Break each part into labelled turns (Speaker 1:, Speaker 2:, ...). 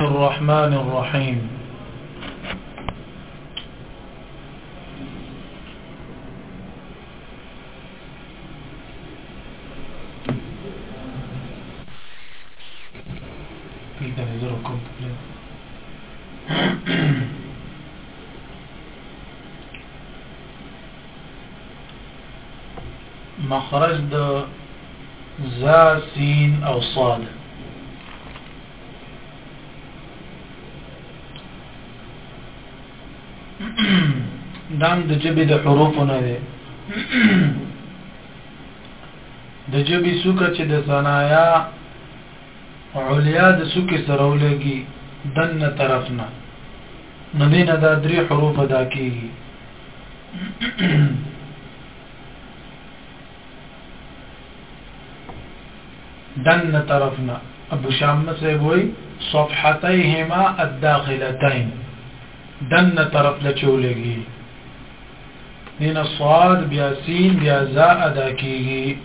Speaker 1: الرحمن الرحيم مخرج ذا سين او صاد دام د جبې د حروف نه دی د جبې سوکه چې د ثنایا علیا د سوکه سره ولګي دنه طرف نه نو دینه دا درې حروف ادا کیږي دننه طرف نه ابو شامه صاحب وای صفحتيهما الداخلتين دننه طرف له چولګي دین صاد بیا سین بیا زا ادا کیږي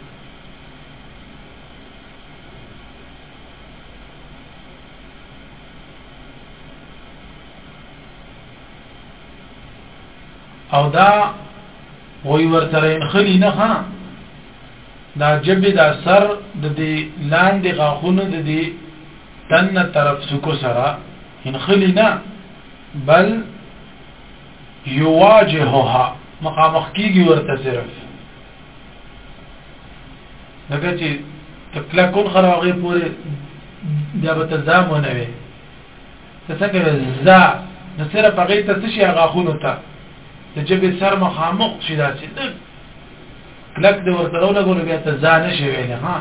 Speaker 1: او دا وی ورترین خلی نه ها دا ژبې دا سر د دې لاندې غاښونو د دې تن نه طرف سکو سره انخلی نه بل یواجهها مخامخ کیږي ورته صرف لکه چې تکلا کول خراغه پورې دا به تزام نه وي ته څنګه زا نو سره پغې ته څه شي هغه خونو ته د جبه سر مخامخ شي داسې کلک د ورته لګول بیا ته ځان شي ویل ها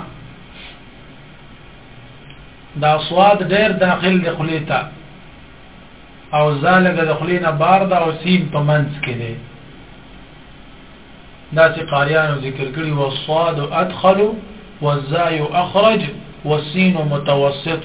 Speaker 1: دا صواد ډیر داخل د خلیتا او زالګه د خلینا بار دا او سین په منځ کې دی دا چې قاریانو ذکر کړي او صاد ادخل والزاي اخرج والسين متوسط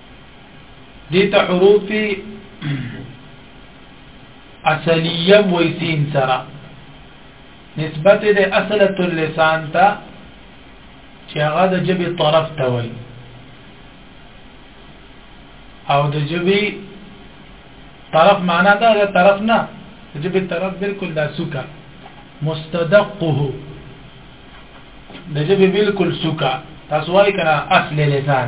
Speaker 1: دي ته حروف اصليه ويسين سره نسبت د اصله اللسان ته چې هغه د جبي طرف ته وي او د جبي طرف معنا دا د طرف نه د جبي طرف بالکل دا سوکا مستدقه د جبي بالکل سوکا تاسو وايي کنه اصل لسان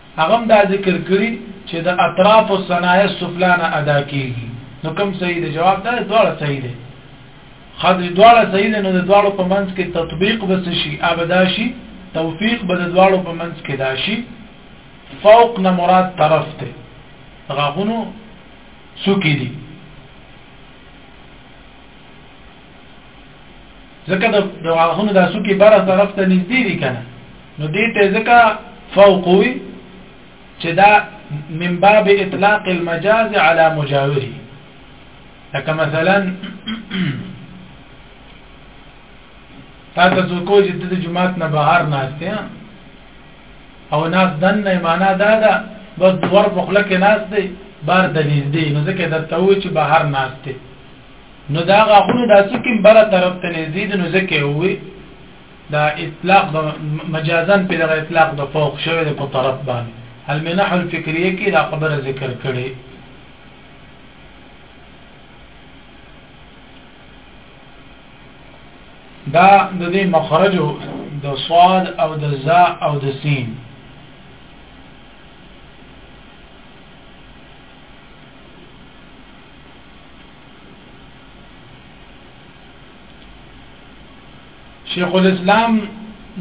Speaker 1: هغه هم دا ذکر کړي چې د اطراف او صنایع سفلا نه ادا کیږي نو کوم صحیح دی جواب دا دواړه صحیح دی خدای دواړه صحیح دی نو د دواړو په منځ کې تطبیق بس شي ابدا شي توفیق به د دواړو په منځ کې دا شي فوق نه مراد طرف ته غاغونو سوکې دي ځکه د غاښونو د سوکي بره طرف ته نږدې دي کنه نو دې ته ځکه فوقوي چې دا من باب اطلاق المجاز على مجاوره لکه مثلا تاسو کو چې د جمعات نه بهر ناشته او ناس دنه معنا دا ده بس دوار په خلک ناشته بار د نږدې نو ځکه د توچ بهر ناشته نو دا غاخونه دا سکم بره طرف ته نزيد نو ځکه وي دا اطلاق دا مجازا په دغه اطلاق د فوق شوی د په طرف باندې المنح الفکریه کې دا خبره ذکر کړي دا د دې مخرج د صاد او د زا او د سین شیخ الاسلام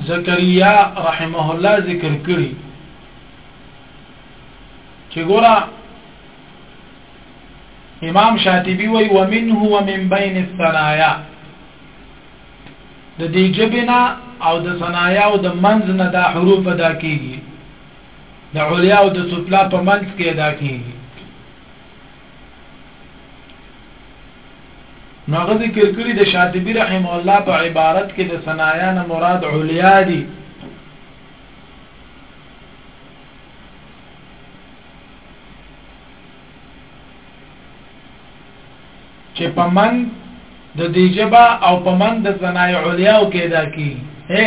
Speaker 1: زکریا رحمه الله ذکر کړی چې ګوره امام شاطبی وی ومنه ومن بین الثنایا د دې جبنا او د ثنایا او د منځ نه دا حروف ادا کیږي د علیا او د سفلا په منځ کې ادا کیږي نو هغه ذکر کړی د شاطبی رحم الله په عبارت کې د صنایا نه مراد علیا دي چې پمن د دې جبا او پمن د صنایع علیا او کېدا کی هه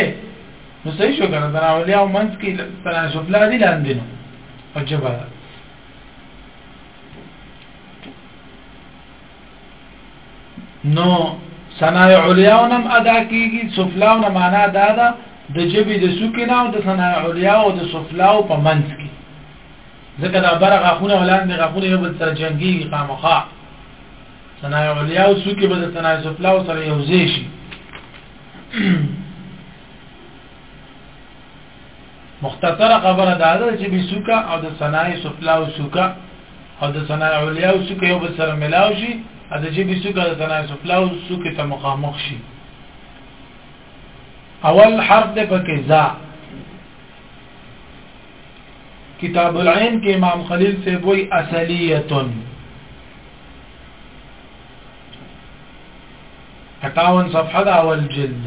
Speaker 1: نو صحیح شو کنه صنایع علیا او منځ کې صنایع سفلا دي لاندې نو او جبا نو ثنا علیاونم ادا کیږي سفلاو نه معنا دا ده د جبی د سکنا او د ثنا علیا او د سفلاو په منځ کې ځکه دا بره غاخونه ولاندې غاخونه یو بل سره جنگي خامخا ثنا علیا او سکی به د ثنا سفلاو سره یو ځای شي مختصره خبره دا ده چې به سوکا او د صنایع سفلا او سوکا او د صنایع علیا او سوکا یو بل سره ملاو شي او د چې به سوکا د صنایع سفلا او سوکا ته مخامخ شي اول حرف د پکې ذا کتاب العین کې امام خلیل سے وای اصلیتن 58 صفحه دا اول جلد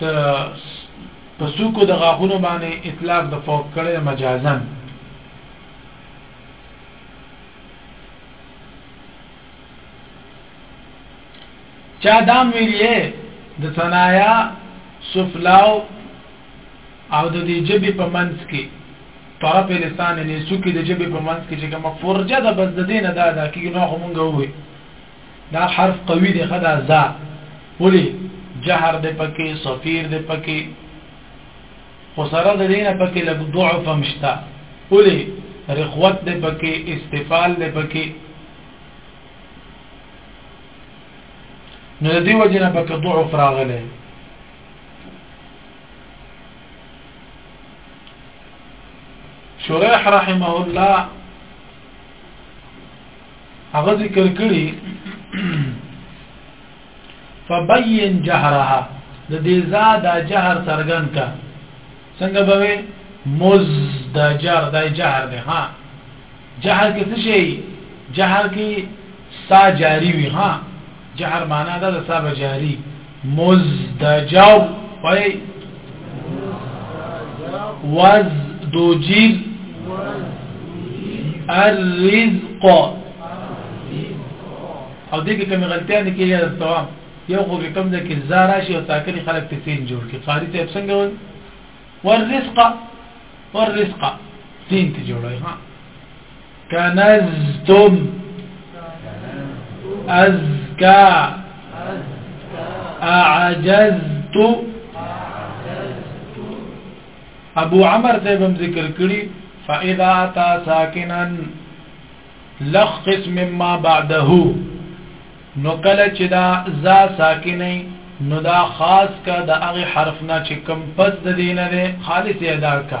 Speaker 1: ته په سوکو د غاښونو باندې اطلاق د فوق کړي مجازن چا دام ویلې د ثنایا سفلاو او د دې جبې په منځ کې طرف لسان نه سوکي د جبې په منځ کې چې کومه فرجه ده بس د دینه دا ده کې نو خو مونږ وې دا حرف قوی دی خدا زا ولی جهر دی پکی صفیر دی پکی خسره دی نه پکی لګ ضعف مشتا ولی رخوت دی پکی استفال دی پکی نو دی وجنه پکی ضعف راغله شريح رحمه الله هغه ذکر کړی فبين جهرها د دې زاد جهر سرګن کا څنګه به مز د جهر د جهر ده ها جهر کې څه شي جهر کې سا جاری وي ها جهر معنا دا د صاحب جاری مزدجاو وای وز دوجیل الرزق او دې کې کوم غلطیا نه کیږي د توام یو خو کې کوم د کې زارا شي او تاکل خلک ته سین جوړ کې قاری ته څنګه وای والرزق والرزق سین ته جوړوي ها کنزتم ازکا اعجزت ابو عمر صاحب هم ذکر کړی فاذا تا ساکنا لخ قسم ما بعده نو کله چې دا ذا ساکنه نو دا خاص کا د هغه حرف نه چې کم پس د دینه ده خالص ادا کا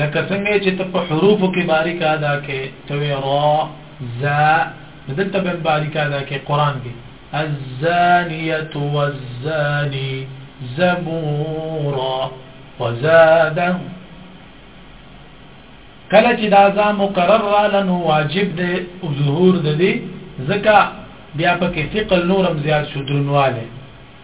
Speaker 1: لکه څنګه چې ته په حروفو کې باریک ادا کې ته را ز دلته به باریک ادا کې قران کې الزانيه والزاني زبورا وزاده کله چې دا ځا مقرر را لنو واجب دی او ظهور دی ځکه بیا پکې ثقل نورم زیات شو درنواله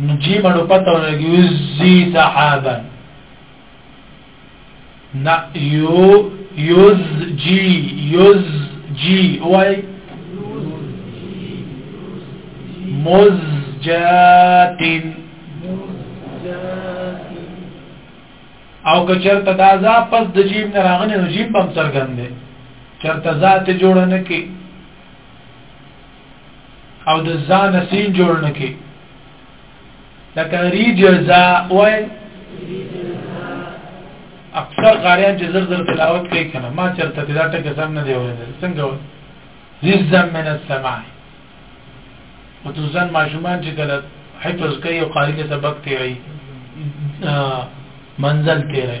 Speaker 1: نو جی باندې پته ولګي یزی ذهابا نا یو یز جی یز جی وای مزجات او که چرته دا ځا پس د جیم نه راغلی نو جیم بم څرګند دی چرته ذات جوړ نه کی او د ځان سین جوړ نکي لکه ری جزا وای اکثر قاریان چې زر زر تلاوت کوي کنه ما چرته دا ټکه سم نه دی ویل څنګه وای رزم من السماء وتوزن ماشومان چې کله حفظ کوي او قاری کې سبق تیری منزل تیری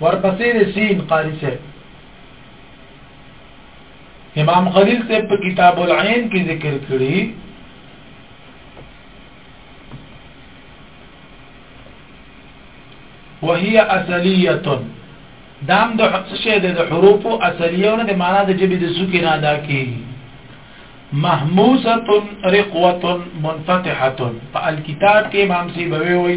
Speaker 1: ورپسې د سین قاری صاحب امام خلیل صاحب په کتاب العین کې ذکر کړی وهي اصليه دام د شه د حروف اصليه نه د معنا د جبې د سکه نه ادا کیږي محموسه رقوه منفتحه په الكتاب کې امام سی بوي وي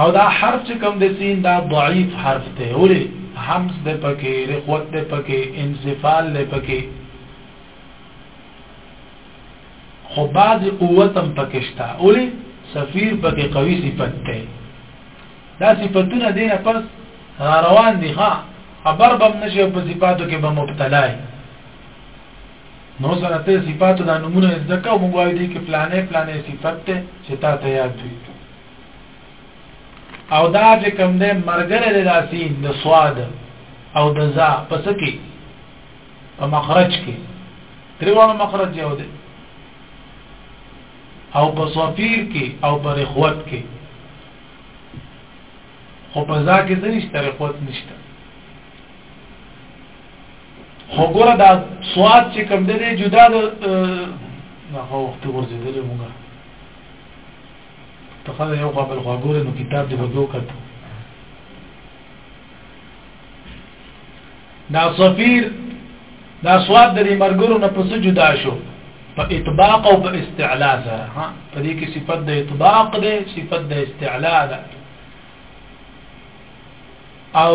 Speaker 1: او دا حرف چې کوم د سین دا ضعیف حرف ته ولی همز د پکې رخوت د پکې انزفال د پکې خو بعض قوت هم پکې شته ولی سفیر پکې قوي صفت ته دا صفاتونه دې نه پس روان دي ها خبر بم نشي په صفاتو کې به مبتلا نو سره ته صفاتو دا نومونه ازده که او موږ وایو دې کې پلانې پلانې صفت دی چې تا ته یاد وي او دا چې کوم دی مرګره د داسین د سواد او د ذا پس کې په مخرج کې تریوانو مخرج یو دی او په صفیر کې او په رخوت کې خو په ذا کې څه نشته رخوت نشته خو ګوره دا سواد چې کوم دی جدا د هغه وخت ورزیدلې موږ ته خو یو خبر خو ګوره نو کتاب دی وګو کته دا سفیر دا سواد د دې مرګورو نه پس جدا شو په اطباق او په استعلاء سره ها په دې کې صفت د اطباق ده صفت د استعلاء ده او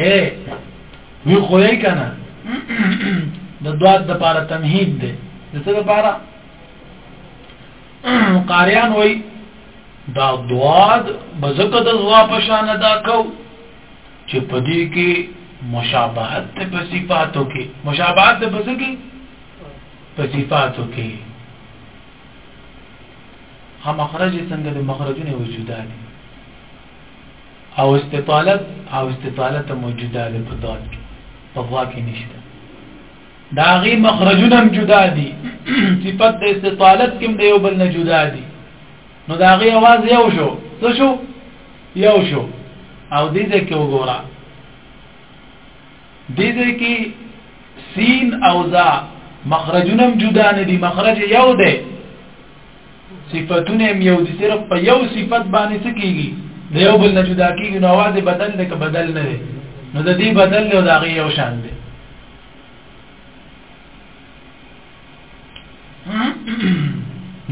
Speaker 1: اے وی خوې کنه د دوات د پاره تمهید دی د څه د پاره قاریان وای دا دواد بزکه د زوا په شان ادا کو چې پدې کې مشابهت ته په صفاتو کې مشابهت ته په کې په صفاتو کې هم مخرج څنګه د مخرجونه وجوده دي او استطالت او استطالت هم جدا ده په دال کې په غوا کې نشته دا غي مخرجونه هم جدا دي صفت د استطالت کوم دی یو بل نه جدا دي نو دا غي आवाज یو شو څه شو یو شو او دې دې کې وګوره دې دې کې سین او ذا مخرجونه هم جدا نه دي مخرج یو دی صفاتونه هم یو دي صرف په یو صفت باندې څه کیږي د یو بل نه جدا کیږي نو आवाज بدل نه ک بدل نه دی نو د دې بدل له داغه یو شان دی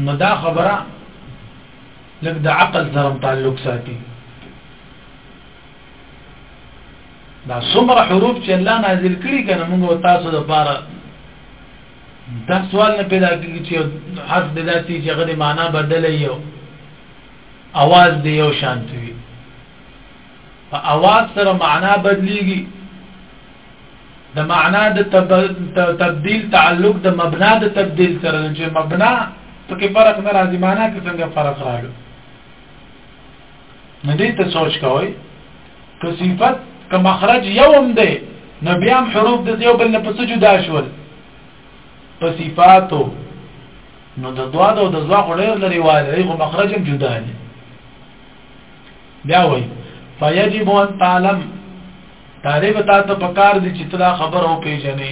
Speaker 1: نو دا خبره لږ د عقل سره تعلق ساتي دا څومره حروف چې الله نازل کړي کنه موږ تاسو د پاره دا سوال نه پیدا کیږي چې حرف د داسې چې هغه د معنا بدل یو اواز دی یو شانت وي په اواز سره معنا بدليږي د معنا د تبديل تعلق د مبنا د تبديل سره چې مبنا پکې فرق نه راځي معنا کې څنګه فرق راغلی نه دې ته سوچ کوي که صفت که مخرج یو هم دی نو بیا هم حروف د یو بل نه پس جدا شول په صفاتو نو د دوا او د زوا غړیر لري وایي خو مخرج هم جدا دی بیا وایي فیجب ان تعلم طالب تا ته پکار دي چې تلا خبر او پیژنې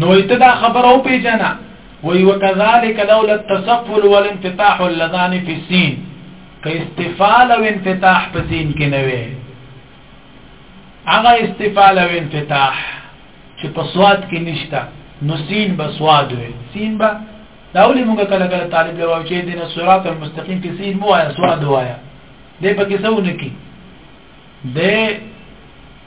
Speaker 1: نو ایت دا خبر او پیجنا وی وکذالک لولا التصفل والانفتاح اللذان فی السین که استفال او انفتاح په سین کې نه وي هغه استفال او انفتاح چې په سواد کې نشته نو سین به سواد وي سین به دا ولې موږ کله کله طالب له واچې دین صراط المستقیم کې سین مو آیا سواد وایا دې په کې څه ونکي دې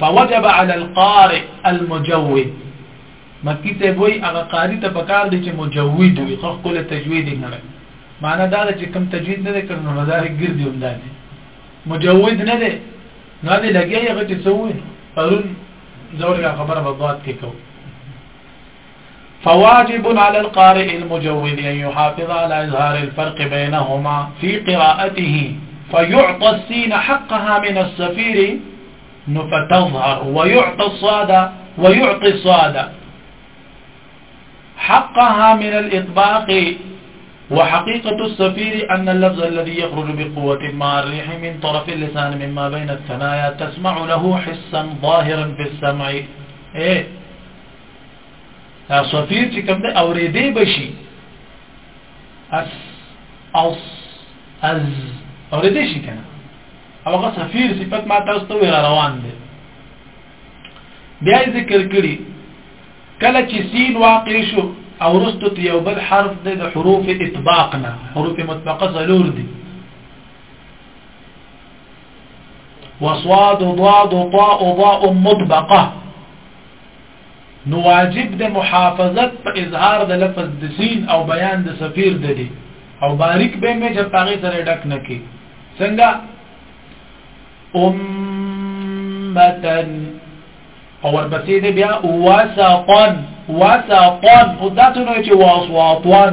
Speaker 1: فوجب على القارئ المجود مکی ته وای هغه قاری ته پکار دی چې مجود وي خو خپل تجوید نه لري معنا دا چې کم تجوید نه کړي نو مدار ګرځي هم دی مجود نه دی نو دې لګي هغه چې څو پرون زور خبره په باد کې کوي فواجب على القارئ المجود أن يحافظ على إظهار الفرق بينهما في قراءته فيعطى السين حقها من السفير نفتظهر ويعطى الصاد ويعطي الصاد حقها من الإطباق وحقيقة السفير أن اللفظ الذي يخرج بقوة مع الريح من طرف اللسان مما بين الثنايا تسمع له حسا ظاهرا في السمع ايه دا صفیر چې کوم ده اورېدې بشي اس اوس از اورېدې شي کنه او هغه صفیر صفت ما تاسو ته ویل روان دي بیا ذکر کړی کله چې سین واقع شو او رستو ته یو بل حرف د حروف اطباق نه حروف مطلقه ضرور دي وصاد ضاد طاء ضاء مطبقه نو واجب د محافظت په اظهار د لفظ د سین او بیان د سفیر د دی او باریک به مې چې پاغه سره ډک نه کی څنګه امتن او ورپسې دی بیا واسقن واسقن او دا څه نه چې واسواطن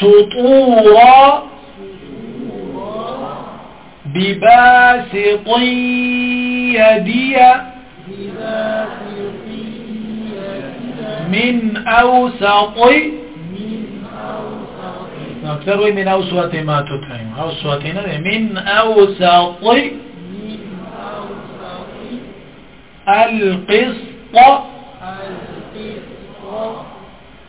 Speaker 1: سطورا بباسط يدي من أوسط نكتروي من أوسط ما تطعم أوسط من أوسط القسط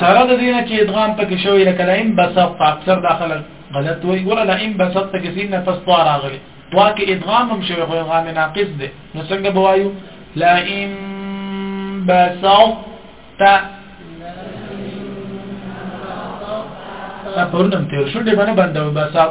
Speaker 1: سره د دینه چې ادغام پکې شوی لکه لئن بسط اکثر داخله غلط وي ولا لئن بسط کې سینه فسطا راغلي طوا کې ادغام هم شوی خو ادغام ناقص دی نو څنګه بوایو لئن بسط دا پرونم تیر شو دې باندې بندو بسط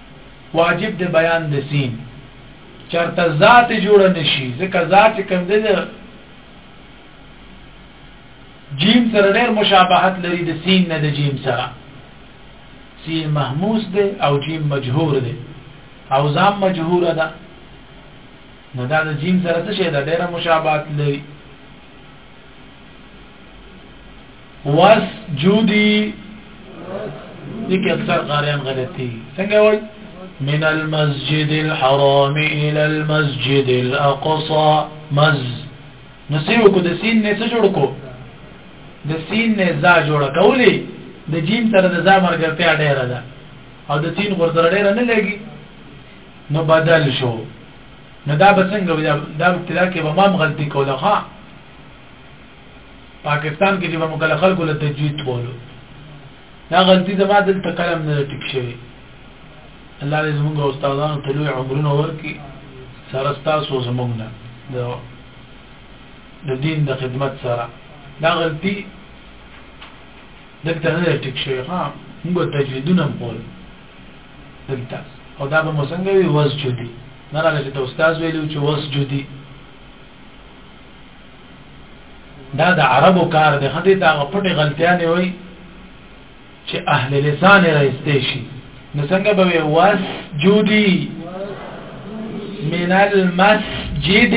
Speaker 1: واجب د بیان د سین چرته ذات جوړ نشي ځکه ذات کوم دی جیم سره ډېر مشابهت لري د سین نه د جیم سره سین محموس دی او جیم مجهور دی او ځام مجهور ده نو دا د جیم سره څه شي دا ډېر مشابهت لري وسجدي دي کې اکثر قاریان غلطي څنګه وایي من المسجد الحرام الى المسجد الاقصى مز نسيو کو د سین نه څه جوړ کو د سین نه ځا جوړ کولی د جیم سره د ځا مرګرتیا ډیره ده او د سین غردره ډیره نه لګي نو بدل شو نو دا به څنګه دا ابتدا کې به مام غلطي کوله ها پاکستان کې چې به مکل خلکو له تجوید کولو دا غلطي زما دلته کلم نه ټیک شوی الله دې زموږ استادانو ته لوی عمرونه ورکړي سره تاسو زموږ نه د دین د خدمت سره دا غلطي دلته نه ټیک شوی ها موږ تجویدونه کول دلته او دا به مسنګ وي وز چودي نه راځي ته استاد ویلو چې وز چودي دا د عربو کار دی خدای ته هغه پټې غلطیا نه وي چې اهل لسان راستې شي نو څنګه به واس جودي من المسجد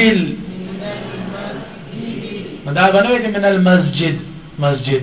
Speaker 1: دا غنوي چې من المسجد مسجد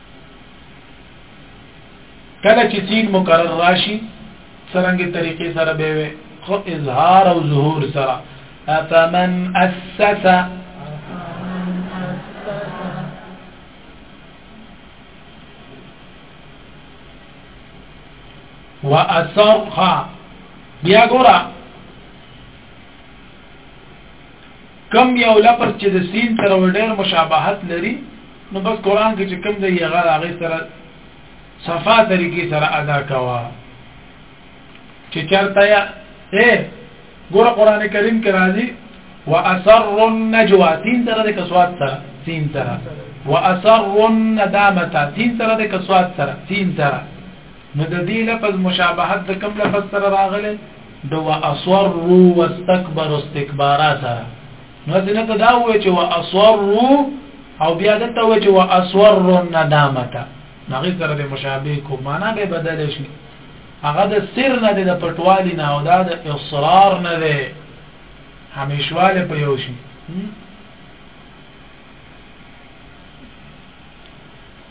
Speaker 1: کله چې سین مکرر راشي څنګه طریقې سره به وي خو اظهار او ظهور سره افمن اسس واسرها بیا ګورا کم یو لفظ چې د سین سره ډېر مشابهت لري نو بس قران کې چې کوم دی هغه هغه سره صفا طریقې سره ادا کوا چې چرته یا اے ګور قران کریم کې راځي واسر النجوا تین تر د کسوات سره تین تر واسر الندامه تین تر د کسوات سره تین تر نو د دې لفظ مشابهت د کوم لفظ سره راغله د واسر واستكبر استکبارا سره نو ځنه ته دا وې چې واصروا او بیا د ته وې چې واصروا الندامه نغې سره به مشابه کو معنا به بدل شي هغه د سر نه د پټوالي نه او دا د اصرار نه ده همیشواله په یو شي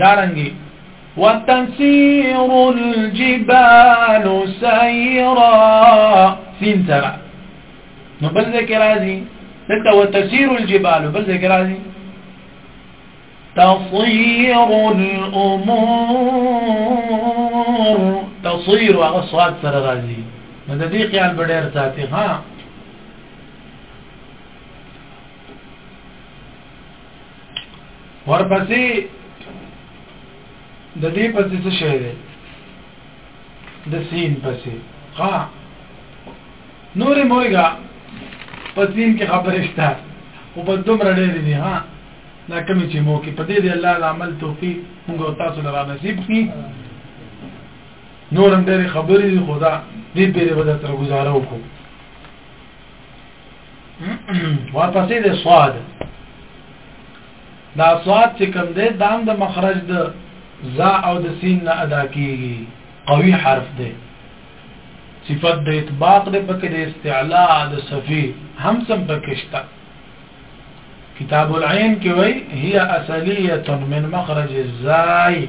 Speaker 1: دارنګي وتسير الجبال سيرا سين سرا نو بل ذکر راځي دلته وتسير الجبال بل ذکر راځي تصير الامور تصير هغه صاد سره راځي نو د دې خیال بډیر ساتي ها ورپسې د دې پسې څه شی دی د سین پسې ها نور مویګه پسین کې خبرې شته او په دومره ډېرې دي ها دا کمی چې مو کې په دې دی الله د عمل توفیق موږ تاسو لپاره نصیب کړي نورم ډېرې خبرې دي خدا دې پیرې به تر گزاره وکړو ورپسې د صاد دا صاد چې کوم دی دا هم د مخرج د زا او د سین نه ادا کیږي قوي حرف دی صفت د اطباق د پکې د استعلاء د صفی هم سم پکشتا کتاب العين کې وای هي اصليه من مخرج الزاي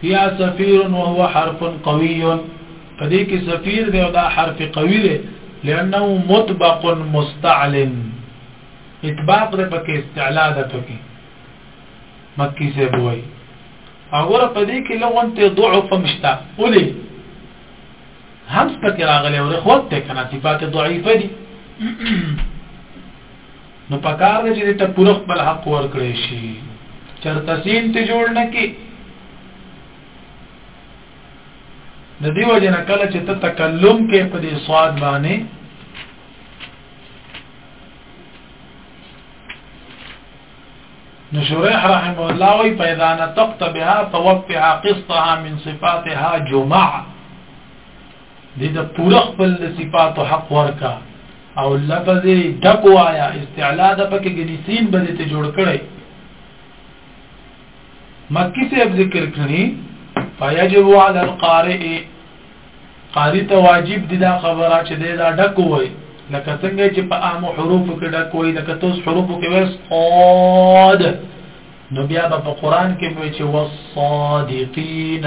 Speaker 1: فيها سفير وهو حرف قوي فدې کې سفير دی او دا حرف قوي دی لانه مطبق مستعل اطباق د پکې استعلا ده پکې مکی سے بوي اور په دې کې لغون ته ضعف مشتا ولي همس پکې راغلي او اخوت ته کنه صفات ضعيفه دي نو پکار دی چې ته پوره خپل حق ورکړې شي چرته سین ته جوړ نه کې د دې وجه نه کله چې ته تکلم کې په دې صاد باندې نو شریح رحم الله وی پیدا نطقت بها فوفها قسطها من صفاتها جمع دې د پوره خپل صفات او حق ورکا او لفظ دک وایا استعلا د پکې ګنیسین به دې ته جوړ کړي مکی سے اب ذکر کړی فیجب علی القارئ قاری ته واجب دي دا خبره چې دې دا دک وای لکه څنګه چې په عام حروف کې دک وای لکه توس حروف کې وس قاد نو بیا په قران کې وای چې وصادقین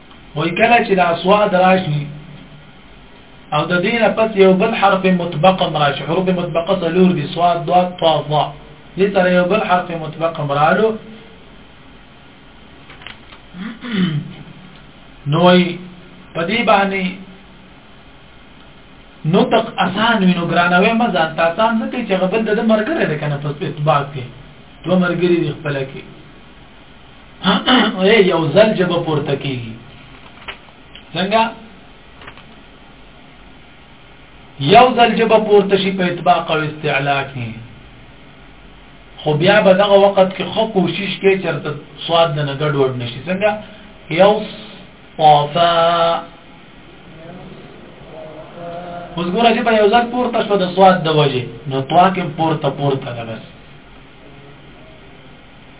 Speaker 1: وای کله چې د اصوات راشي او د دینه پس یو بل حرف مطبق مراش حروف مطبقه څلور دي صاد ضاد طا ظا دې سره یو بل حرف مطبق مرالو نوې په دې باندې نطق اسان وینو ګرانوي مزه تاسو نه کوي چې غبل د مرګره ده کنه پس اثبات کې دوه مرګري خپل کې اے یو ځل جب پورته کیږي څنګه یو ځل جب پورته شي په اطباق او استعلا کې خو بیا به دغه وخت کې خو کوشش کې چرته سواد نه ګډ وډ نشي څنګه یو صافا اوس ګوره چې په یو ځل پورته شو د سواد د وجه نو طوا کې پورته پورته ده بس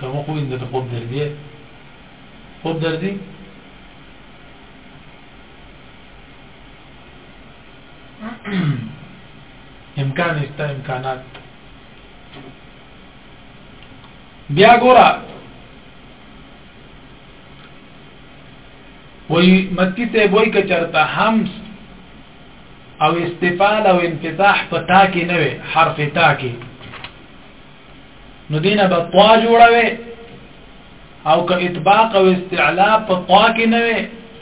Speaker 1: که مو خو اندته خوب درځي خوب درځي امکان است امکانات بیا ګورا وی مکی ته وای کچرتا همس او استفال او انفتاح په تا کې نه وي حرف تا کې نو دینه به طا جوړوي او که اطباق او استعلاء په طا کې نه وي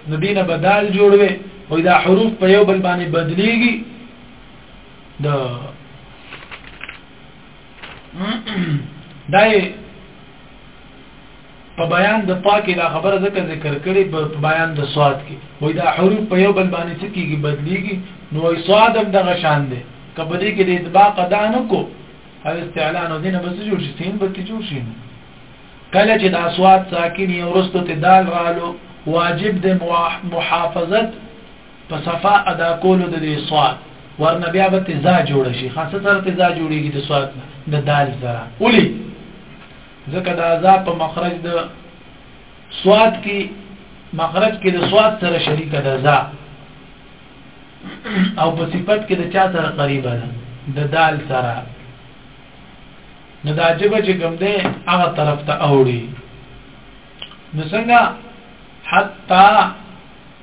Speaker 1: نو دینه به دال جوړوي او دا حروف په یو بل باندې بدليږي د دای په بیان د طا کې دا خبره ځکه ذکر کړي په بیان د صاد کې وای دا حروف په یو بل باندې څه کیږي بدلیږي نو وای صاد هم دغه شان دی کبه دې کې د اطباق ادا نه کو او استعلان او دینه بس جوړ شي سین به کې جوړ شي کله چې د اصوات ساکن یو رستو ته دال رالو واجب د محافظت په صفا ادا کولو د دې صاد ورنه بیا به تزا جوړ شي خاصه سره تزا جوړیږي د صاد د دال سره ولي ځکه د عذاب په مخرج د سواد کې مخرج کې د سواد سره شریک ده ذا او په صفت کې د چا سره قریب ده د دال سره نو دا عجب چې کوم ده هغه طرف ته اوړي نو څنګه حتا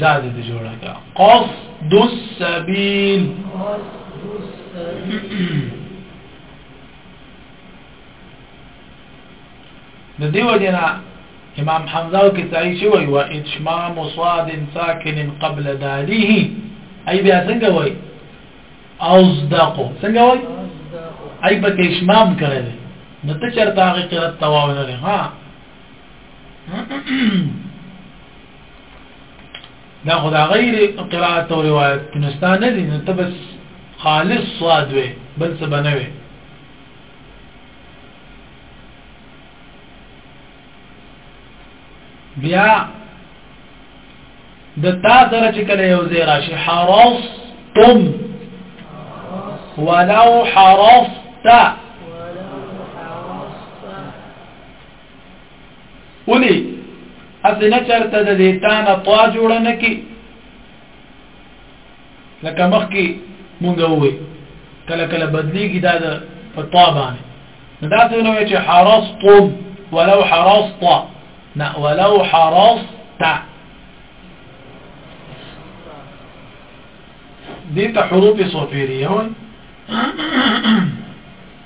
Speaker 1: زاد دې جوړه کا قصد السبيل قصد السبيل د دیو جنا امام حمزه او کسائی شو وی و اتشمام صاد ساکن قبل دالیه ای بیا څنګه وی اوزدقو څنګه وی ای په اتشمام کړل نو ته چرته هغه قرات تواو نه ها دا خدا غیر قرات او روایت نستا نه دي نو ته بس خالص صاد وي بل څه بنوي بیا د تا سره چې کله یو ځای راشي حرص تم ولو حرصت ولی اسنه چرته د دې تانه طا جوړ نه کی لکه مخ کی مونږ وې کله کله بدلیږي دا د طا باندې دا څه نو چې حرصتم ولو حرصت نه ولو حرصت دي ته حروف صفيريه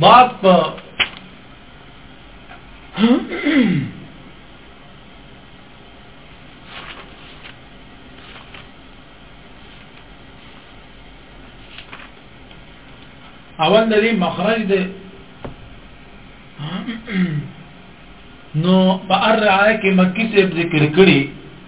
Speaker 1: باب په اول د دې مخرج دی نو په ار رعایه کې مکی ته ذکر کړی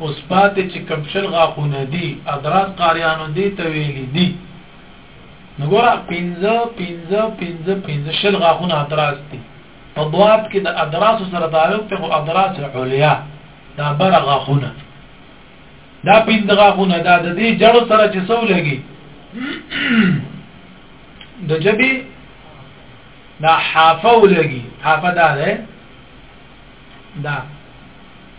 Speaker 1: اوس پاتې چې کوم شل غاښونه دي، ادراس قاریانو دې ته ویلي دي. نو ګوره پنځه، پنځه، پنځه، پنځه شل غاښونه ادراس دي. په ضاد کې د ادراسو سره تعلق ته خو ادراس علیا دا بره غاښونه دا پنځه غاښونه دا د دې جړو سره چې سو لګي د جبي دا حافه ولګي حافه دا ده دا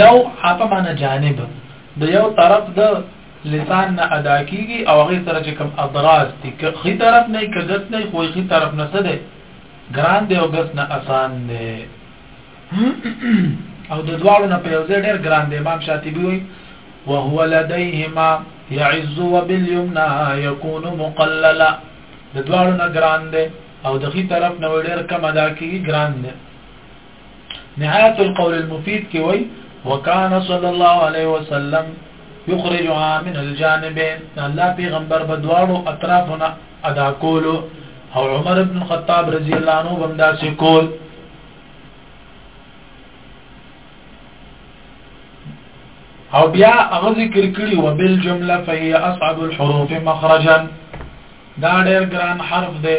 Speaker 1: یو عطا معنی جانب د یو طرف د لسان نه ادا کیږي او هغه سره چې کوم ادراس دي که خي طرف نه کګس نه خو خي طرف نه څه ده ګران دی او ګس نه آسان دی او د دواړو نه په یو ځای ډېر ګران دی امام شاطبي وي وهو لديهما يعز وباليمنى يكون مقللا د دواړو نه ګران دی او د خي طرف نه ډېر کم ادا کیږي ګران دی نهایت القول المفید کې وای وکان صلی الله علیه وسلم یخرجها من الجانبین الله پیغمبر بدواړو اطرافنا ادا کولو او عمر ابن الخطاب رضی الله عنه هم دا سکول او بیا هغه ذکر کړي وبال جمله فهي اصعب الحروف مخرجا دا ډېر ګران حرف دی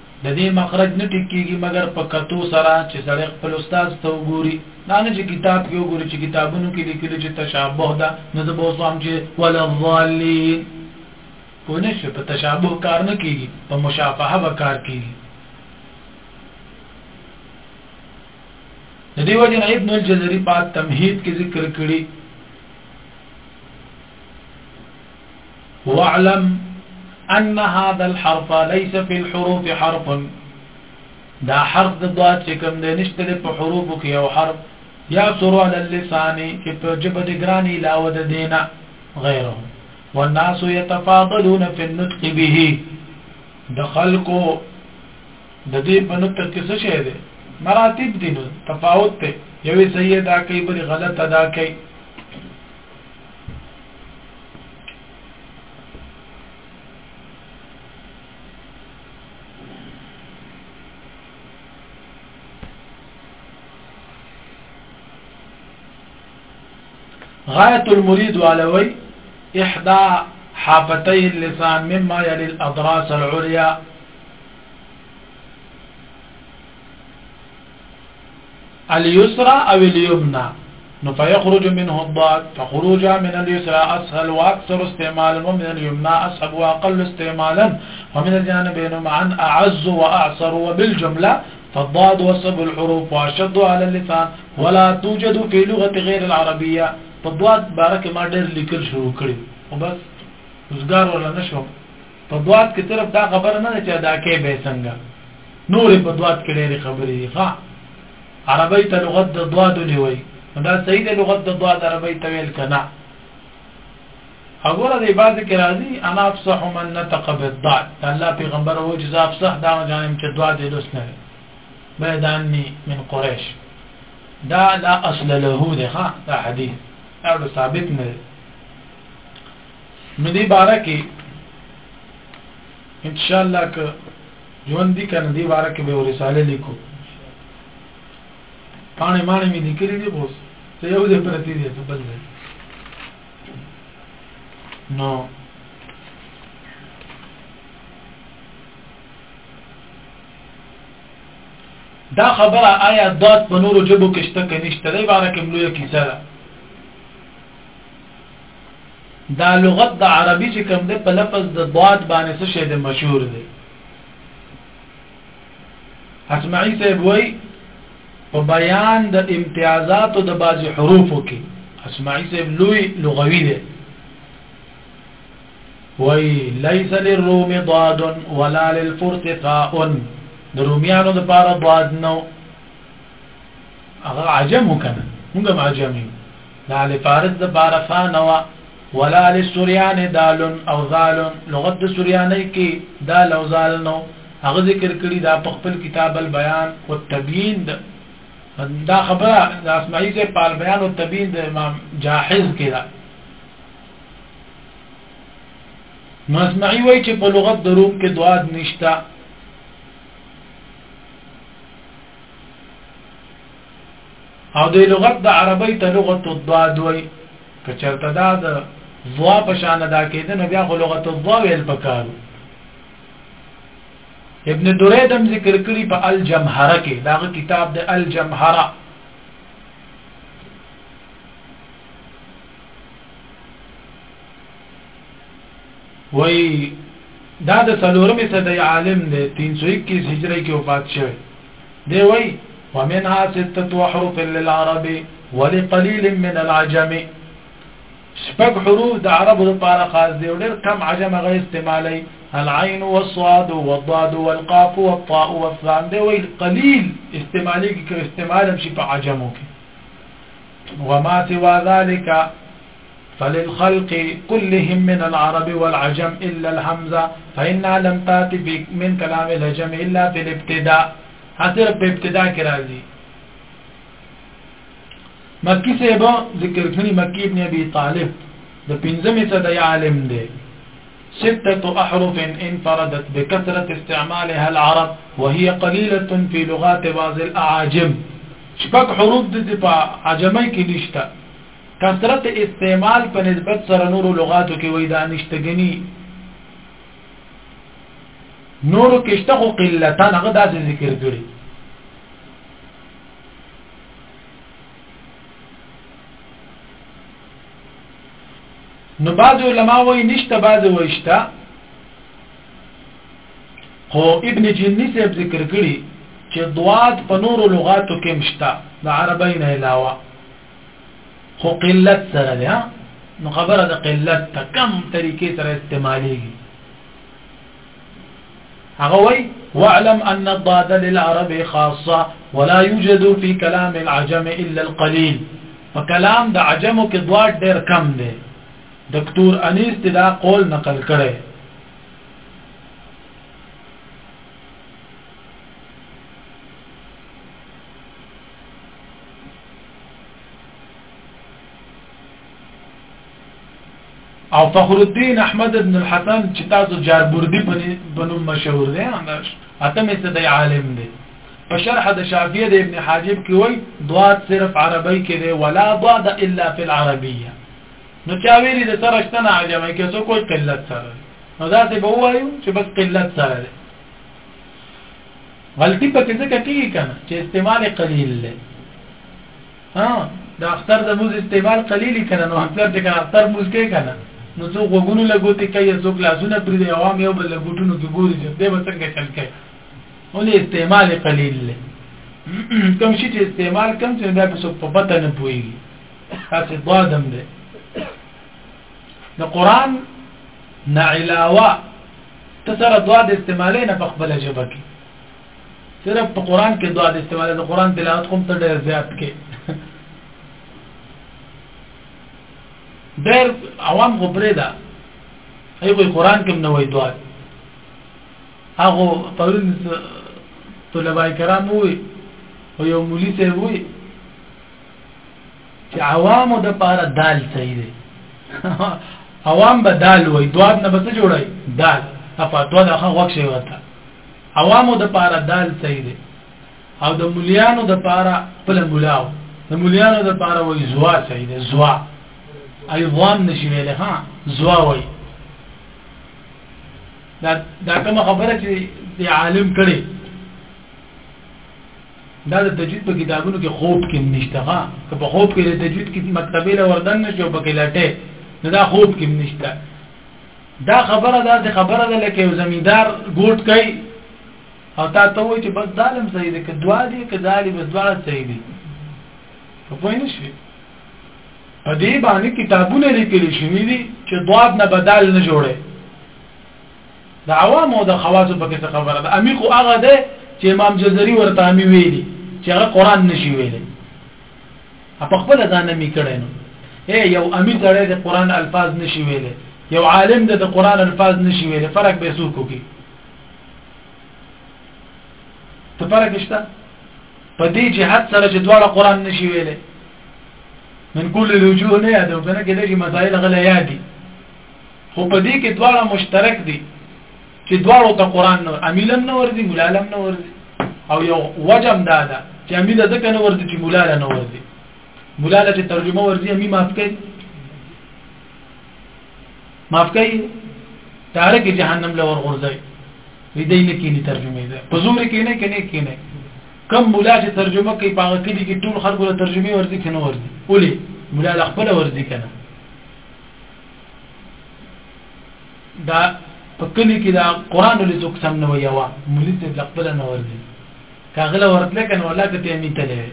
Speaker 1: د دې مخرج نه ټیک کیږي مګر په کتو سره چې سړی خپل استاد ته وګوري دا نه چې کتاب کې وګوري چې کتابونو کې لیکلي چې تشابه ده نو زه به اوس وایم چې ولا الضالین پوه نه شو په تشابه کار نه کیږي په مشافهه به کار کیږي د دې وجه نه ابن الجزري په تمهید کې ذکر کړی واعلم ان هذا الحرف ليس في الحروف حرف دا حرف د دوا چې کوم دی نشته د په حروفو کې یو حرف یا سر علی اللسان چې په جبه د ګران علاوه د دینه غیره والناس يتفاضلون في النطق به د خلقو د دې په نطق کې څه شی دی مراتب دي نو تفاوت ته یوې صحیح ادا کوي بل غلط ادا کوي غایت المرید علوی إحدى حافتي اللسان مما يلي الأضراس العليا اليسرى أو اليمنى فيخرج منه الضاد فخروجها من اليسرى أسهل وأكثر استعمالا ومن اليمنى أسهل وأقل استعمالا ومن الجانبين معا أعز وأعصر وبالجملة فالضاد وصب الحروف وأشد على اللسان ولا توجد في لغة غير العربية په دوات باره کې ما ډېر لیکل شروع کړی خو بس روزګار ولا نشو په دوات کې صرف دا خبره نه ده چې ادا کې به څنګه نور په دوات کې ډېری خبرې دي ښا عربی ته لغت د دواد نیوي دا صحیح د لغت د دواد عربی ته ویل کنه هغه د بعض کې راځي انا افصح من نطق بالضاد الله پیغمبر او جزا افصح دا جانم چې دواد یې لوس نه بيداني من قريش دا لا اصل له ده ها دا حديث او ثابت نه نو دې باره کې ان شاء الله که ژوند دي کنه دې باره کې به رساله لیکو پانه مانه مې لیکلې دي بوس ته یو دې پرتی دي ته بل دې نو دا خبره آیا داد په نورو جبو کې شته کې نشته دې باره کې ملوه کیسه ده دا لغت د عربي چې کوم دی په لفظ د ضاد باندې څه شی د مشهور دی اسمعي صاحب وای په بیان د امتیازاتو د بعض حروفو کې اسمعي صاحب لوی لغوي دی وای ليس للروم ضاد ولا للفرس قاء د روميانو د پاره ضاد نو هغه عجم وکنه موږ عجمي دا لفارس د پاره فان وا ولا للسريان دال او ذال لغت د سرياني کې دال او ذال نو هغه ذکر کړی دا په خپل کتاب البيان او تبيين دا خبره د اسماعي سے پال بیان او تبيين د امام جاحظ کې دا نو اسماعي وای چې په لغت د روم کې دواد نشتا او د لغت د عربی ته لغت الضاد وای که چرته دا د ضوا په شان ادا کېده نو بیا خو لغت الضوا ویل پکارو ابن دریدم ذکر کړی په الجمهره کې دا کتاب د الجمهره وای دا د څلورمې صدۍ عالم دی 321 هجری کې وفات شوی دی وای ومنها سته حروف للعرب ولقليل من العجم شپږ حروف د عربو لپاره خاص دي او ډېر کم عجم غي استعمالي العين والصاد والضاد والقاف والطاء والثان دی وای قليل استعمالي کې استعمال شي په عجمو کې وما سوى ذلك فللخلق كلهم من العرب والعجم إلا الحمزة فإنها لم تأتي من كلام الهجم إلا في الابتداء حسير بابتداء ابتداء كرازي مكي سيبا ذكر كني مكي ابن أبي طالب ده پنځمې صدای يعلم ده ستة أحرف انفردت بكثرة استعمالها العرب وهي قليلة في لغات بعض الأعاجم شباك حروف ده پا عجمي نشتا کثرت استعمال په نسبت سره نورو لغاتو کې وای دا نشته غني نورو کې شته خو قلتان هغه داسې ذکر کړي نو بعض علما وای نشته بعض وایشته خو ابن جنی صاحب ذکر کړي چې دوات په نورو لغاتو کې مشته د عربی نه علاوه خو قلت سره ده نو خبره د قلت ته کم طریقې سره استعمالېږي هغه وای واعلم ان الضاد للعرب خاصه ولا يوجد في كلام العجم الا القليل فكلام د عجمو کې ضاد ډېر کم دی دکتور انیس دا قول نقل کړي او فخر الدین احمد ابن الحسن چې تاسو جاربوردی بنو مشهور دی انداش اتمه صدای عالم دی په شرح د شافعی د ابن حاجب کې وای ضاد صرف عربی کې دی ولا ضاد الا فی العربیه نو چا ویلی د سره شتنه عجمه کې څه کوئی قلت سره نو دا څه به وایو چې بس قلت سره غلطی پکې ځکه کیږي کنه چې استعمال قلیل لې ها د اختر د موز استعمال قلیل کنه نو اختر چې کنه اختر موز کې کنه نو څو غوګونو لګوتې کوي څو کلاسونه پرې دی عوام یو بل لګوټونو کې ګوري چې دې وسنګ چل کوي ولې استعمال قلیل لې کوم شي چې استعمال کم چې دا په څه په پته نه پويږي تاسو ضادم دې د قران نه علاوه ته سره دعا د استعمالې نه په خپل ژبه کې صرف په قران کې دعا د استعمالې د قران تلاوت کوم ته ډېر زیات کې ډېر عوام غبره ده ایوه قران کې نوې دعا هغه پرون طلبه کرام وي او یو مولي ته وي چې عوامو د پاره دال صحیح دی عوام به دال وای دواد نه بس جوړای دال اپا دواد هغه وخت شي وتا عوامو د پاره دال صحیح دی او د مليانو د پاره بل ملاو د مليانو د پاره وای زوا صحیح دی زوا ایوان نشي ویل ها زوا وای دا دا کوم خبره چې عالم کړي دا د تجوید په کتابونو کې خوب کې نشته ښا که په خوب کې د تجوید کې مکتبه له وردن نشي او پکې لټه نه دا خوب کې نشته دا خبره دا چې خبره ده لکه یو زمیندار ګوټ کوي او تا ته وایي چې بس ظالم صحیح دی که دوا دی که ظالم بس دوا صحیح دی په پوه نه شي په دې باندې کتابونه لیکل شوي دي چې دواب نه بدل نه جوړي د عوامو او د خواصو پکې څه خبره ده امي خو هغه ده چې امام جزري ورته امي ویلي چې هغه قران نشي ویلي په خپل ځان امي کړي نو اے یو امي سره د قران الفاظ نشي ویلي یو عالم د قران الفاظ نشي ویلي فرق به څوک کوي ته فرق شته په دې جهاد سره چې دواړه قران نشي ویلي من كل الوجوه نه یادو کنه کې دغه مسائل غلا یادي خو په دې کې دواړه مشترک دي چې دواړو ته قران نو امیلم نو ورزي مولالم نو ورزي او یو وجم دا ده چې امیل د کنه ورزي چې مولاله نو ورزي مولاله چې ترجمه ورزي امي معاف کړي معاف کړي تارک جهنم له ور غورځي وې دې نه کینی ترجمه ده په زوم کې نه کې نه کې نه کم مولا چې ترجمه کوي په هغه کې ټول خلکو له ترجمه ورزي کنه ورزي ولي مولا خپل ورزي کنه دا په کلی کې دا قران ولې څوک سم نه ویوا مولوی ته خپل نه ورځي کاغله ورتل کنه ولا ته ته میته لوي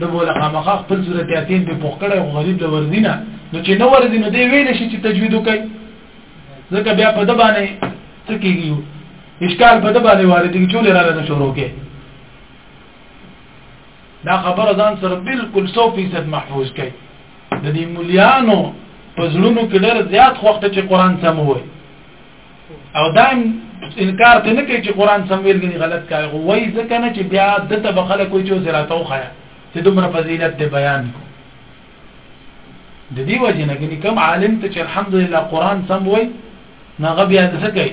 Speaker 1: د بوله خامخ خپل صورت یاتین په پخکړه او غریب د ورزینه نو چې نو ورزینه دی ویل شي چې تجوید وکړي ځکه بیا په د باندې څه کیږي اشکال په د باندې وارد کیږي چې لراله شروع کې دا خبره ځان سره بالکل 100% محفوظ کړئ د دې مليانو په زړونو کې ډېر زیات وخت چې قران سم وای او دایم انکار ته نه کوي چې قران سم ویل غني غلط کوي وای ځکه نه چې بیا د تبخله کوي چې زراته وخایا چې دومره فضیلت دی بیان کو د دې وجه نه کوم عالم ته چې الحمدلله قران سم وای ناغه بیا څه کوي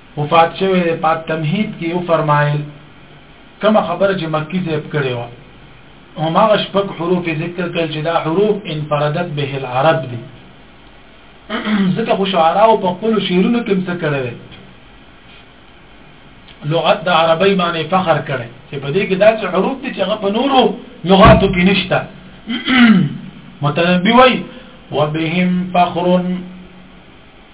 Speaker 1: وفات شوی دی په تمهید کې یو فرمایل کما خبر چې مکی زیب کړي و هم هغه شپږ حروف ذکر کړل چې دا حروف انفردت به العرب دي ځکه خو شعراو په خپل شعرونو کې څه کړل لغت د عربی باندې فخر کړي چې په دې کې دا چې حروف دي چې هغه په نورو لغاتو کې نشته متنبي وای وبهم فخر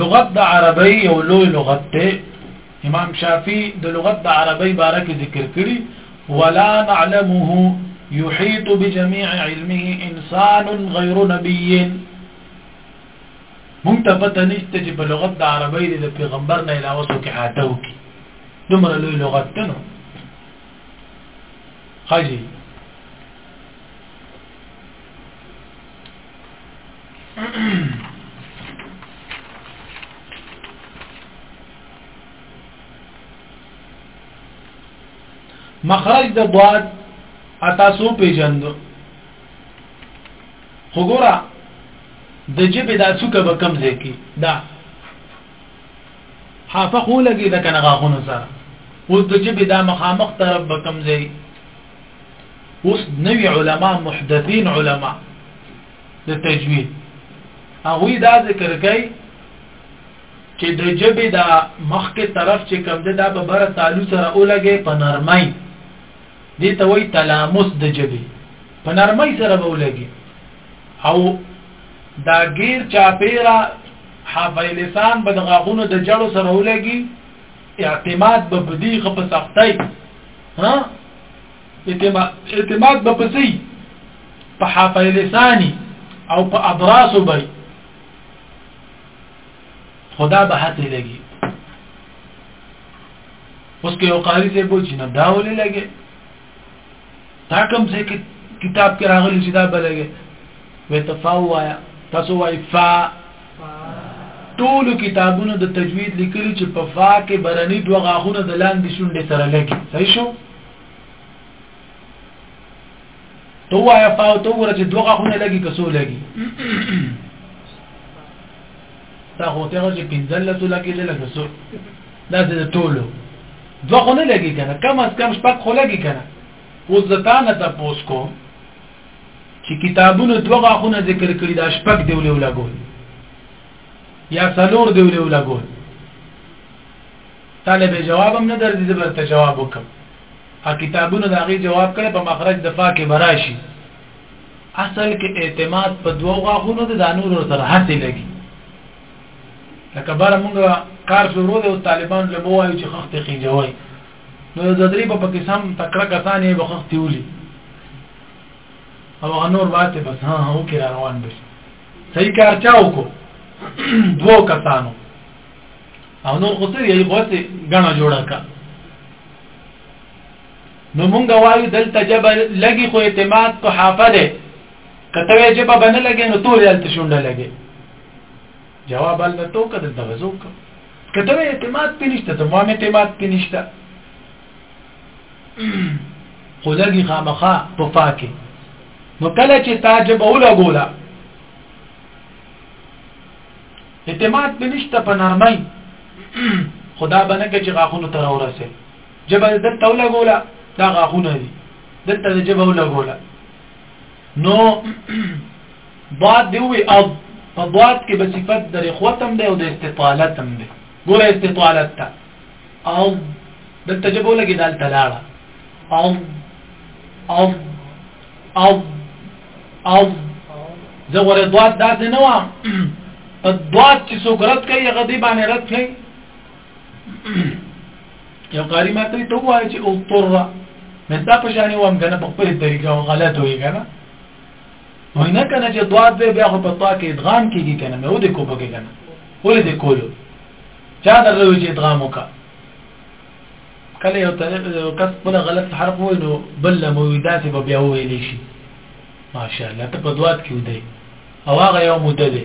Speaker 1: لغت د عربی یو لوی لغت دی امام شافعی د لغت د عربی باره کې ذکر کړي ولا نعلمه يحيط بجميع علمه انسان غير نبي مونږ ته پته نشته چې په لغت د عربی د پیغمبر نه علاوه څوک حاته وکي دومره لوی لغت ته نو خاجي مخرج د ضاد اتاسو پیجند وګوره د جبه دا څوک به کم ځای کی دا حافه خو لګي د کنه غاغونو سره اوس د جبه دا مخامخ طرف به کم ځای اوس نوی علما محدثین علما د تجوید هغه دا ذکر کوي چې د جبې دا مخکې طرف چې کم ده دا به بره تعالو سره اولګي په نرمۍ دې ته وایي تلامس د جبې په نرمۍ سره به اولګي او دا غیر چاپیرا حافظ لسان به د غاغونو د جړو سره اولګي اعتماد به بدی خو په سختۍ ها اعتماد به پسې په حافه لسانی او په اضراس به خدا به هڅه لګي اوس کې یو قاری ته بوجي نه داول لګي تا کوم ځای کې کتاب کې راغلی چې دا بلګه وې تفاوایا تاسو وای فا ټول کتابونو د تجوید لیکلي چې په فا کې برني دوه غاخونه د لاندې شونډې سره لګي صحیح شو تو وای فا تو ورته دوه غاخونه لګي کسو لګي دا خو ته چې پنځلس لګي دي لکه څو دا د ټولو دوه خو نه لګي کنه کم از کم شپږ خو لګي کنه اوس زتانه ته پوس کوم چې کتابونو دوه غاخونه ذکر کړی دا شپږ دی ولې ولګول یا څلور دی ولې ولګول طالب جواب هم نه درځي زبر ته جواب وکم ا کتابونو دا غي جواب کړي په مخرج دفاع کې براشي اصل کې اعتماد په دوه غاغونو ده دا نور سره هسې لګي لکه بار موږ کار شروع دی او طالبان له بوایو چې خخت خېجوي نو د درې په پاکستان تکړه کسان یې بخښت دیولي او هغه نور واته بس ها هو کې روان دي صحیح کار چا وکړو دوه کسانو او نور خو ته یې غوته غنا جوړه کړه نو مونږ وایو دلته جبه لګي خو اعتماد په حافه ده کته وی جبه بنه لګي نو ټول دلته شونډه لګي جواب الله تو کدل دغزو کو کته وی اعتماد پینشته ته مو اعتماد پینشته خو لګي خامخا په فاکه نو کله چې تاجب اوله ګولا اعتماد پینشته په نرمۍ خدا بنه کې چې غاخونو تر اورسه جبه دلته ولګوله دا غاښونه دي دلته د جبه ولګوله نو ضاد دی وی اض په ضاد کې به صفت د رخوتم دی او د استطالتم دی ګوره استطالت ته اض دلته جبه ولګي دلته لاړه اض اض اض اض زه ورې ضاد داسې نه وام په ضاد چې څوک رد کوي هغه دی باندې رد کوي یو قاری ما ته ته وایي چې اضطر من دا په شان وام کنه په خپل طریقه او غلط وي کنه نو نه کنه چې ضاد به بیا په طا کې ادغام کیږي کنه نو د کو بګی کنه ولې د کولو چا درلو چې ادغام وکا کله یو کس په غلط حرف وای نو بل مو داسې به بیا ویل شي ماشاءالله ته په ضاد کې ودی او هغه یو مدده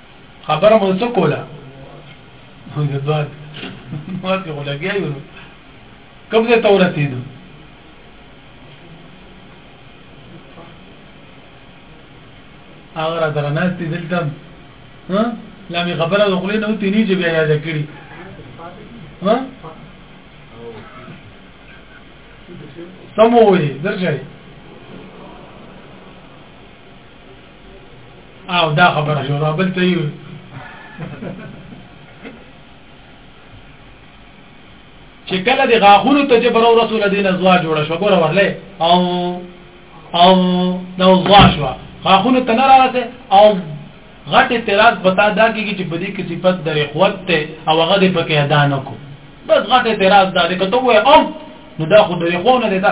Speaker 1: خبره مو څه کوله نو د دوه نو ته ولګیا یو کوم ځای ته ورسېدو هغه را سره ناستې دلته ها لا مې خبره د خولې نه وتې نه چې بیا یاده کړي ها سمو وي درځي او دا خبره شو دا بل ته یو چې کله د غاخونو ته چې برو رسول دین ازوا جوړ شو ګوره ورلې او او دا ازوا شو غاخونو ته نه راځي او غټ اعتراض بتا دا کیږي چې بدی کې صفت درې قوت ته او هغه دې پکې ادا نه کو بس غټ اعتراض دا دې کته وې او نو دا خو درې خو نه دې دا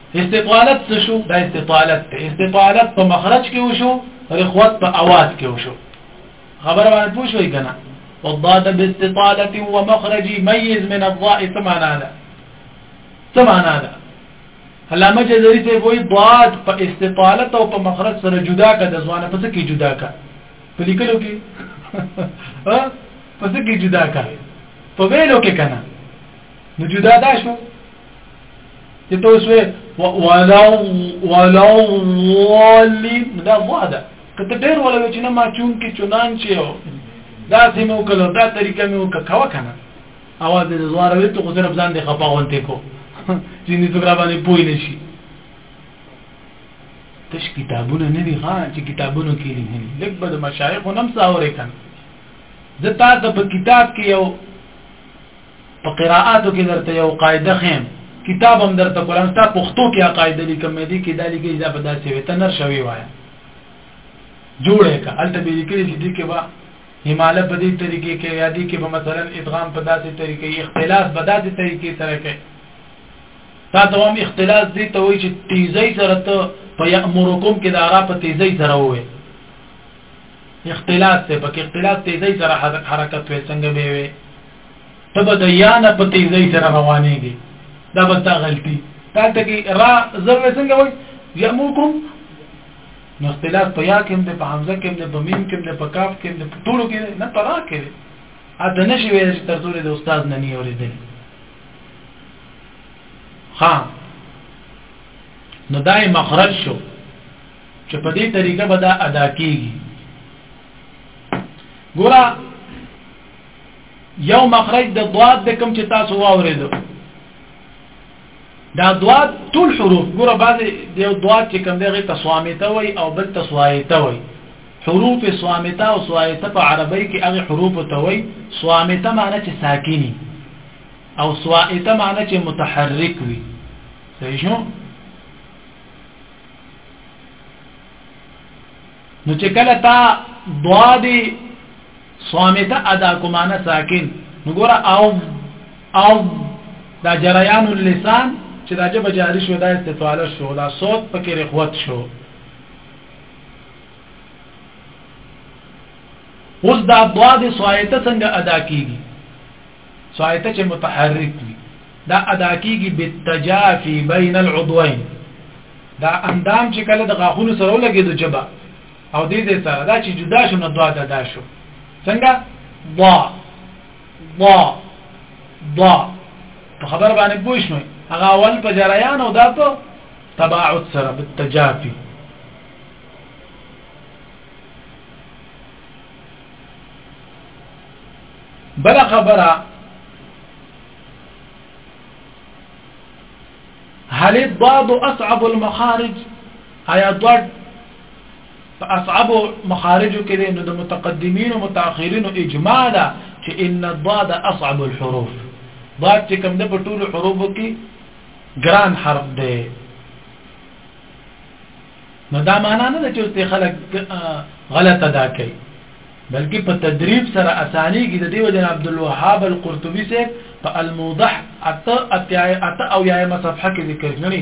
Speaker 1: استطالت څه شو دا استطالت ته استطالت په مخرج کې وشو رخوت په اواز کې وشو خبر باندې پوښوي کنه والضاد باستطالة ومخرج ميز من الضاء سمعنا هذا سمعنا هذا علامه جزري ته وایي ضاد په استطالت او په مخرج سره جدا کا د ځوانه پس کې جدا کا په لیکلو کې ها پس کې جدا کا په ویلو کې کنه نو جدا دا شو چې تاسو ولو ولو ولي دا واده کته ډیر ولوي چې نه ما چون کې چنان چې دا سیمو کله دا طریقه مې وکړه کوا کنه اواز دې زوار وي ته خو صرف ځان دې خپا غونته کو چې نه څوک را باندې پوي نشي تش کتابونه نه دي ها چې کتابونو کې نه دي لږ به د مشایخ نم ساورې کنه زه تاسو په کتاب کې یو په قراءاتو کې درته یو قاعده خیم کتاب هم درته کولم ستا پښتو کې قاعده لیکم مې دي کې دا لیکي دا په داسې وي تنر شوی وایا جوړه کا الته به لیکلي چې دې کې با هماله په دې طریقې کې یا دې کې به مثلا ادغام په داسې طریقې اختلاس په داسې طریقې سره کې تا ته هم اختلاس دې ته وایي چې تیزی سره ته په یامرکم کې دا را په تیزی سره وایي اختلاس ته پکې اختلاس تیزی سره حرکت وې څنګه به وي ته به د یا نه په تیزۍ سره روانېږي دا به تا غلطي تا ته کې را زر څنګه وای یامرکم نو اختلاف په یا کې هم په حمزه کې هم په میم کې هم په کاف کې هم په ټولو کې نه پرا کې ا د نشي ویل چې تر ټولو د استاد نه نه اوریدل ها نو دای مخرج شو چې په دې طریقه به دا ادا کیږي ګوره یو مخرج د ضاد د کوم چې تاسو واورېدو دا ضاد ټول حروف ګوره باندې د ضاد چې کوم دغه تصوامیته وي او بل تصوایته وي حروف صامته او صوایته په عربی کې هغه حروف ته وي صامته معنی چې ساکني او صوایته معنی چې متحرک وي صحیح شو نو چې کله تا ضاد صامته ادا کومانه ساکن نو ګوره او او دا جریان اللسان چې دا جبه جاری شو دا استطاله شو دا صوت پکې رخوت شو اوس دا ضاد صایته څنګه ادا کیږي صایته چې متحرک وي دا ادا کیږي بالتجافي بین العضوین دا اندام چې کله د غاخونو سره ولګي د جبه او دې دې سره دا چې جدا شو نو دوا دا شو څنګه ضا ضا ضا په خبر باندې پوه شئ هغه اول په جریان او دا په تباعد سره بالتجافي بل خبره هل الضاد اصعب المخارج ایا ضاد په اصعب مخارج کې ده نو د متقدمین او متأخرین اجماع ده چې ان الضاد اصعب الحروف ضاد چې کوم ده په ټول حروفو کې ګران حرف ده نو دا معنا نه ده چې اوس خلک غلط ادا کوي بلکې په تدریب سره اسانی کې د دیو جن عبد الوهاب القرطبي سره په الموضح اته اته او یایمه صفحه کې ذکر کړی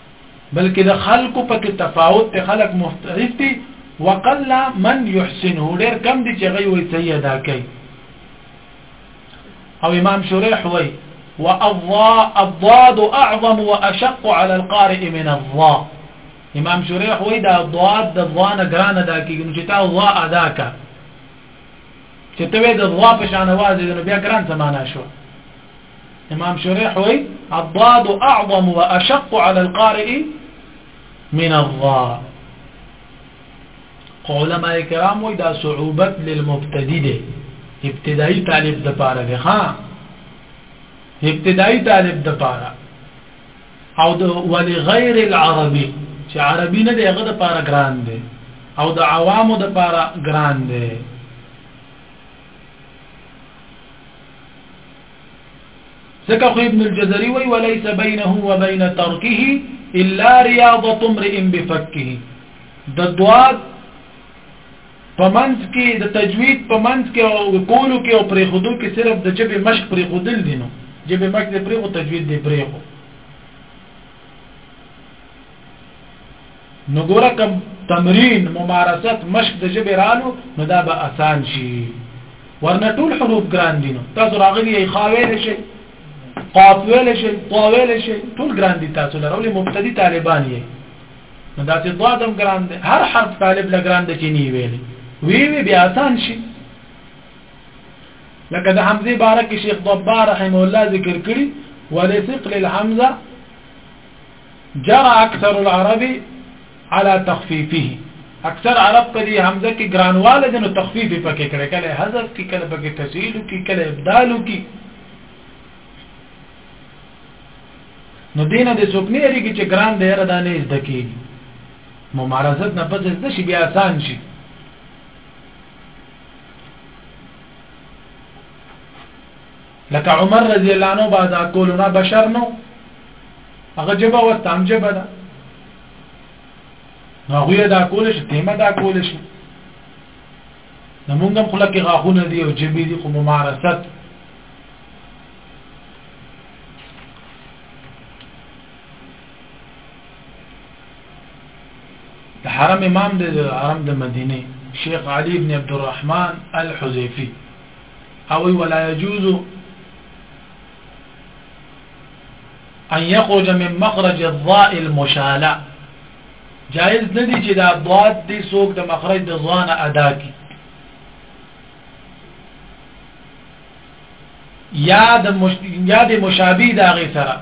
Speaker 1: بلکې د خلکو پکې تفاوت ته خلک محترف دي وقل من يحسنه ډېر کم دي چې هغه وي صحیح ادا کوي او امام شريح وي والضاد اعظم واشق على القارئ من الضاء امام شريح وي دا ضاد د ضان ګران ادا کیږي نو چې تا ضا ادا کا چې ته د ضا په شان आवाज دې نو بیا ګران څه معنا شو امام شريح وي الضاد اعظم واشق على القارئ من الضاء علماء کرام وي دا صعوبت للمبتدي ده ابتدایي طالب د پاره ده ها ابتدایي طالب د پاره او د ولغیر العربي چې عربي نه دی هغه د پاره ګران دی او د عوامو د پاره ګران دی ځکه خو ابن الجزري وی وليس بينه وبين تركه الا رياضه امرئ بفكه د دعا پمنځ کې د تجوید پمنځ کې او کولو کې او پرې خودو کې صرف د جبه مشق پرې خودل دي نو جبه مشق دې پرې خو تجوید دې پرې خو نو ګوره کوم تمرین ممارست مشق د جبه رالو نو دا به اسان شي ورنه ټول حروف ګران دي نو تاسو راغلي یې خاویل شي قاف ویل شي طا ویل شي ټول ګران دي تاسو لرولې مبتدی طالبان یې نو دا چې ضاد هم ګران دي هر حرف طالب لا ګران دي چې نی ویلي وی وی بیا آسان شي لکه د حمزه بارک شیخ ضبار رحم الله ذکر کړی ولثقل الحمزه جرى اکثر العرب على تخفيفه اکثر عرب په دې حمزه کې ګرانواله د تخفیف پکې کړي کله حذف کې کله پکې تسهیل کې کله ابدال کې نو دینه د څوک نه لري چې ګران دی را دانه زده کیږي ممارزت نه پځ زده شي بیا آسان شي لکه عمر رضی الله عنه با دا کولو نه بشر نو هغه جبه وستام جبه ده نو هغه دا کول شي تیمه دا کول شي نو موږ هم خلک غاخونه دي او جبې دي خو ممارست د حرم امام د حرم د مدینه شیخ علي ابن عبد الرحمن الحذیفي او وی ولا يجوز ان يخرج من مخرج الضاء المشاله جائز ندی چې دا ضاد دی سوق د مخرج د ضانه ادا کی یا د مش... یا د مشابه دا غي سره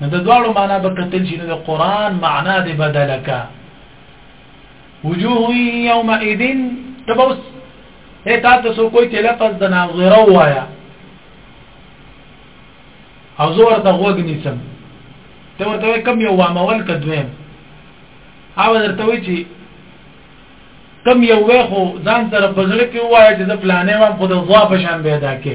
Speaker 1: نو د دواړو معنا به کتل شي نو د قران معنا دې بدله کا وجوه يومئذ تبوس هي تاسو کوی چې لفظ د ناظره وایا او زور ته غوږ نیسم ته ورته کم یو وامول کدویم هغه درته وی چې کم یو وې خو ځان سره پزړه کې وایي چې د پلانې وام خو د ځواب شان به ادا کې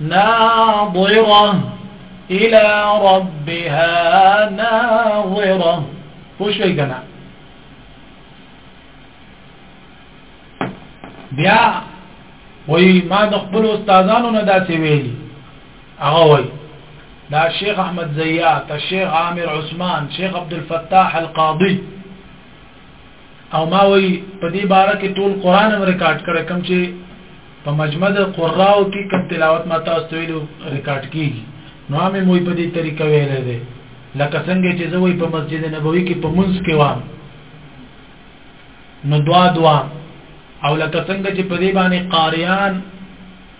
Speaker 1: ناظره الى ربها ناظره پوشوی کنا بیا وی ما د خپل استادانو نه داسې ویلي هغه وی دا شیخ احمد زیات شیخ عامر عثمان شیخ عبد الفتاح القاضي او ما وی په دې باره کې ټول قران هم ریکارډ کړی کوم چې په مجمع د قراو کې کوم تلاوت ما تاسو ته ویلو ریکارډ کیږي نو هم موي په دې طریقه ویلې ده لکه څنګه چې زوی په مسجد نبوي کې په منځ کې وام نو دعا دعا او لکه څنګه چې په دې باندې قاریان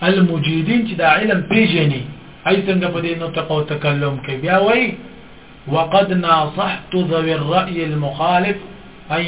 Speaker 1: المجیدین چې دا علم پیژني اي څنګه په دې نو تقو تکلم کې بیا وای وقد ناصحت ذوي الرأي المخالف اي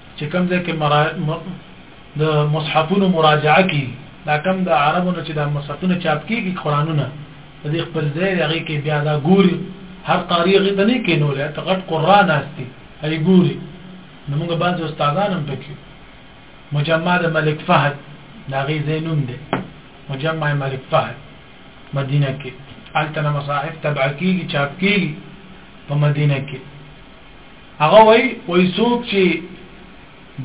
Speaker 1: چې کوم ځای کې مرا... م... د مصحفونو مراجعه کی دا کم د عربونو چې د مصحفونو چاپ کیږي قرانونه د دې خپل ځای هغه کې بیا دا ګوري هر قاری غي ته نه کینول ته غټ قران استي هي ګوري نو موږ بعض استادان هم پکې مجمع د ملک فهد دا غي زینوم دی مجمع ملک فهد مدینه کې التنا مصاحف تبع کیږي چاپ کیږي په مدینه کې هغه وایي، وایي څوک چې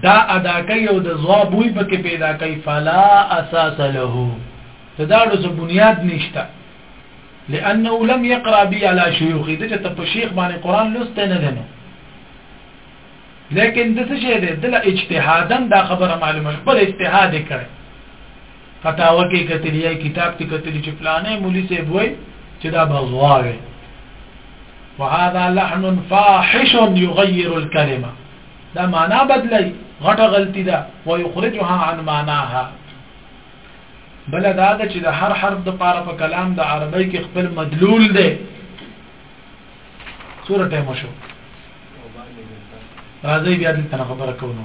Speaker 1: دا ادا کوي او د ځوا بوی پکې پیدا کوي فلا اساس له ته دا د بنیاد نشته لانه لم يقرا بي على شيوخ د چې په شیخ باندې قران لوست نه دنو لیکن د څه شه ده د اجتهادن دا خبره معلومه خپل اجتهاد کړي فتاوا کې کتلی یا کتاب کې کتلی چې فلانه مولوی صاحب وای چې دا بغواوي وهذا لحن فاحش يغير الكلمه دا معنا بدلی غټه غلطی ده ويخرجها عن معناها بل دا ده چې د هر حرف د پاره په کلام د عربی کې خپل مدلول ده سوره ټیم شو راځي بیا دې تنه خبره کوو